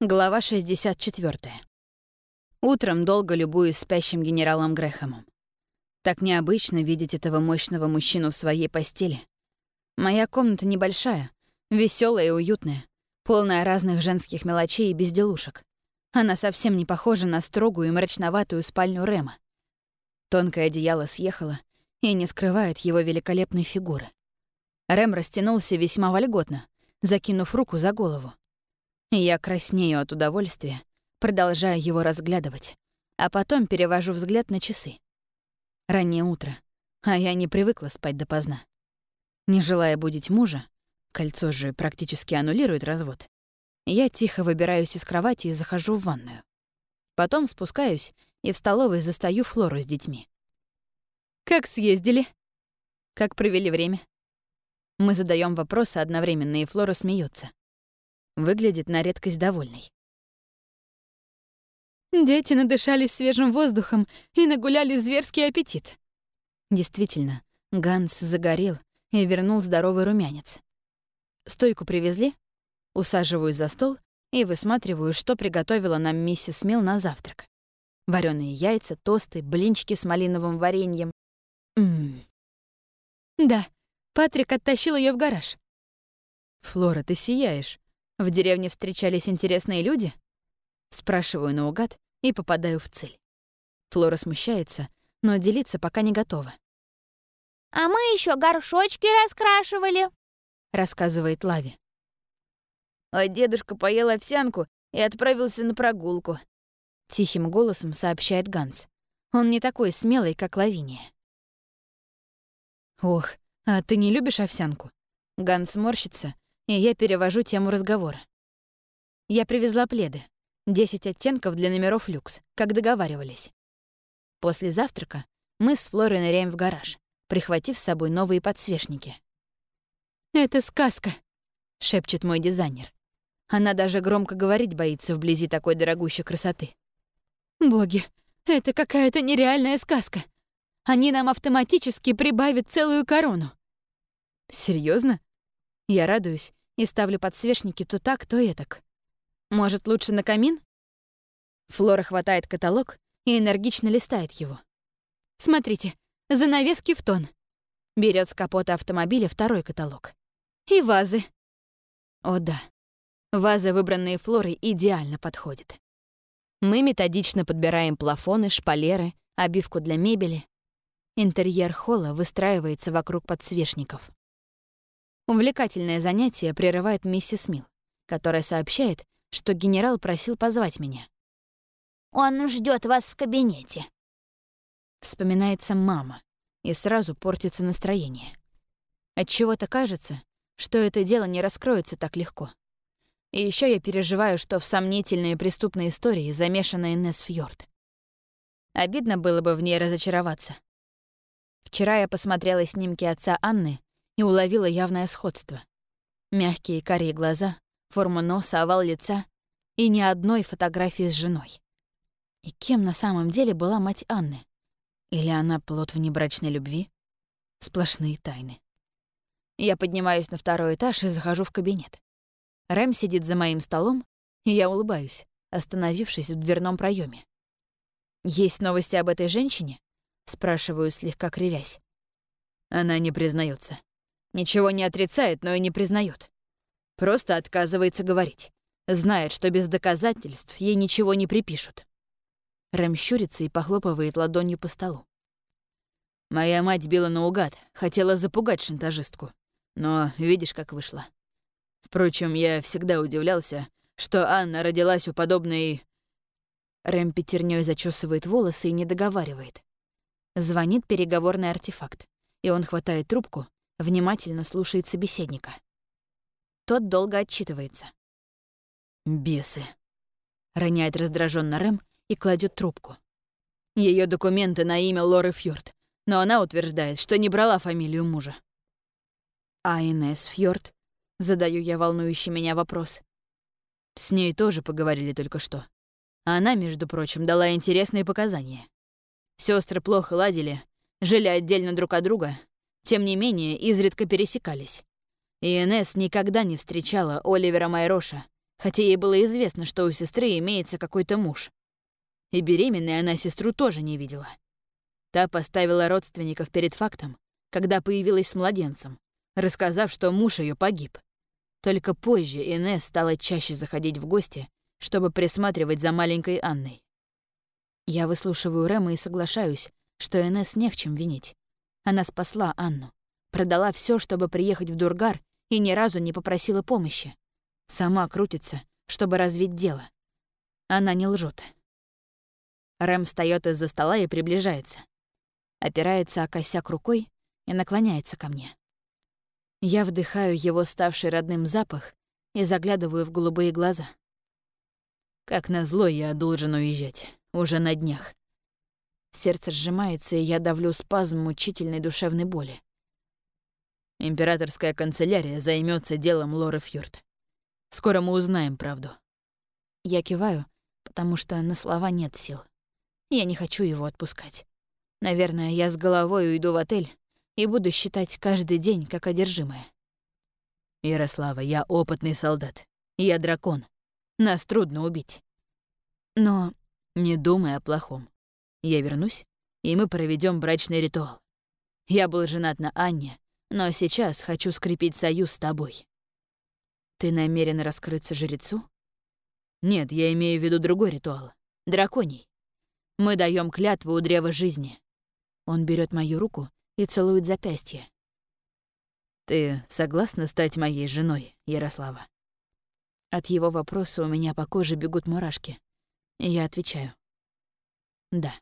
Глава 64. Утром долго любуюсь спящим генералом Грэхэмом. Так необычно видеть этого мощного мужчину в своей постели. Моя комната небольшая, веселая и уютная, полная разных женских мелочей и безделушек. Она совсем не похожа на строгую и мрачноватую спальню Рема. Тонкое одеяло съехало и не скрывает его великолепной фигуры. Рэм растянулся весьма вольготно, закинув руку за голову. Я краснею от удовольствия, продолжая его разглядывать, а потом перевожу взгляд на часы. Раннее утро, а я не привыкла спать допоздна. Не желая будить мужа, кольцо же практически аннулирует развод, я тихо выбираюсь из кровати и захожу в ванную. Потом спускаюсь и в столовой застаю Флору с детьми. «Как съездили?» «Как провели время?» Мы задаем вопросы одновременно, и Флора смеется. Выглядит на редкость довольной. Дети надышались свежим воздухом и нагуляли зверский аппетит. Действительно, Ганс загорел и вернул здоровый румянец. Стойку привезли, усаживаюсь за стол и высматриваю, что приготовила нам миссис Мил на завтрак. Вареные яйца, тосты, блинчики с малиновым вареньем. Ммм. Да, Патрик оттащил ее в гараж. «Флора, ты сияешь. В деревне встречались интересные люди? Спрашиваю наугад и попадаю в цель. Флора смущается, но делиться пока не готова. «А мы еще горшочки раскрашивали», — рассказывает Лави. А дедушка поел овсянку и отправился на прогулку. Тихим голосом сообщает Ганс. Он не такой смелый, как Лавиния. «Ох, а ты не любишь овсянку?» Ганс морщится и я перевожу тему разговора. Я привезла пледы. 10 оттенков для номеров люкс, как договаривались. После завтрака мы с Флорой ныряем в гараж, прихватив с собой новые подсвечники. «Это сказка», — шепчет мой дизайнер. Она даже громко говорить боится вблизи такой дорогущей красоты. «Боги, это какая-то нереальная сказка. Они нам автоматически прибавят целую корону». Серьезно? Я радуюсь и ставлю подсвечники то так, то этак. Может, лучше на камин? Флора хватает каталог и энергично листает его. Смотрите, занавески в тон. Берет с капота автомобиля второй каталог. И вазы. О да, вазы, выбранные Флорой, идеально подходят. Мы методично подбираем плафоны, шпалеры, обивку для мебели. Интерьер холла выстраивается вокруг подсвечников. Увлекательное занятие прерывает миссис Мил, которая сообщает, что генерал просил позвать меня. «Он ждет вас в кабинете». Вспоминается мама, и сразу портится настроение. Отчего-то кажется, что это дело не раскроется так легко. И еще я переживаю, что в сомнительные преступные истории замешана Инесс Фьорд. Обидно было бы в ней разочароваться. Вчера я посмотрела снимки отца Анны и уловила явное сходство. Мягкие карие глаза, форма носа, овал лица и ни одной фотографии с женой. И кем на самом деле была мать Анны? Или она плод внебрачной любви? Сплошные тайны. Я поднимаюсь на второй этаж и захожу в кабинет. Рэм сидит за моим столом, и я улыбаюсь, остановившись в дверном проеме. «Есть новости об этой женщине?» — спрашиваю, слегка кривясь. Она не признается. Ничего не отрицает, но и не признает. Просто отказывается говорить. Знает, что без доказательств ей ничего не припишут. Рэм щурится и похлопывает ладонью по столу. Моя мать била наугад, хотела запугать шантажистку. Но видишь, как вышло. Впрочем, я всегда удивлялся, что Анна родилась у подобной... Рэм пятернёй зачесывает волосы и не договаривает. Звонит переговорный артефакт, и он хватает трубку внимательно слушает собеседника. Тот долго отчитывается. «Бесы», — роняет раздраженно Рэм и кладет трубку. Ее документы на имя Лоры Фьорд, но она утверждает, что не брала фамилию мужа. «А Инесс Фьорд?» — задаю я волнующий меня вопрос. С ней тоже поговорили только что. Она, между прочим, дала интересные показания. Сестры плохо ладили, жили отдельно друг от друга, тем не менее, изредка пересекались. И Инесс никогда не встречала Оливера Майроша хотя ей было известно, что у сестры имеется какой-то муж. И беременной она сестру тоже не видела. Та поставила родственников перед фактом, когда появилась с младенцем, рассказав, что муж ее погиб. Только позже Инесс стала чаще заходить в гости, чтобы присматривать за маленькой Анной. Я выслушиваю Рэма и соглашаюсь, что Инесс не в чем винить. Она спасла Анну, продала все, чтобы приехать в Дургар, и ни разу не попросила помощи. Сама крутится, чтобы развить дело. Она не лжет. Рэм встает из-за стола и приближается. Опирается о косяк рукой и наклоняется ко мне. Я вдыхаю его ставший родным запах и заглядываю в голубые глаза. Как назло, я должен уезжать. Уже на днях. Сердце сжимается, и я давлю спазм мучительной душевной боли. Императорская канцелярия займется делом Лоры Фьорд. Скоро мы узнаем правду. Я киваю, потому что на слова нет сил. Я не хочу его отпускать. Наверное, я с головой уйду в отель и буду считать каждый день как одержимая. Ярослава, я опытный солдат. Я дракон. Нас трудно убить. Но не думай о плохом. Я вернусь, и мы проведем брачный ритуал. Я был женат на Анне, но сейчас хочу скрепить союз с тобой. Ты намерен раскрыться жрецу? Нет, я имею в виду другой ритуал. Драконий. Мы даем клятву у древа жизни. Он берет мою руку и целует запястье. Ты согласна стать моей женой, Ярослава? От его вопроса у меня по коже бегут мурашки. Я отвечаю. Да.